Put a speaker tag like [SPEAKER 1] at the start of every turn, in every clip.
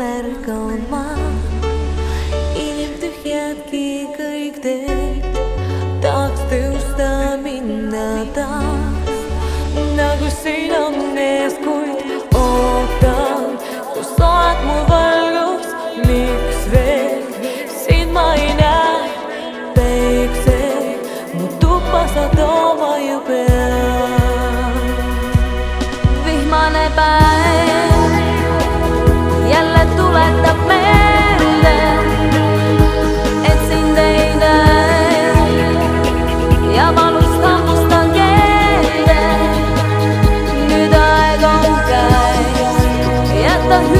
[SPEAKER 1] märkama inimtühjadki kõik teed, tahaks tõusta minna taas nagu siin on ees, kuid ootan, kus oled mu valgus, miks veel sind ma ei näe, päikse mu tuppa sa tooma ju pead. vihmane päev. the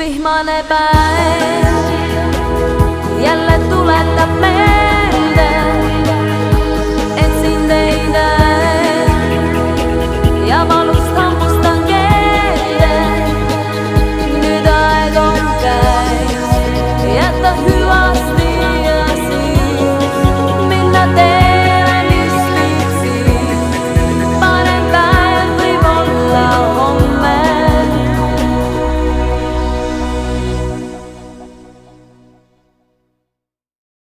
[SPEAKER 1] vihmanen päin. jälle tuletta me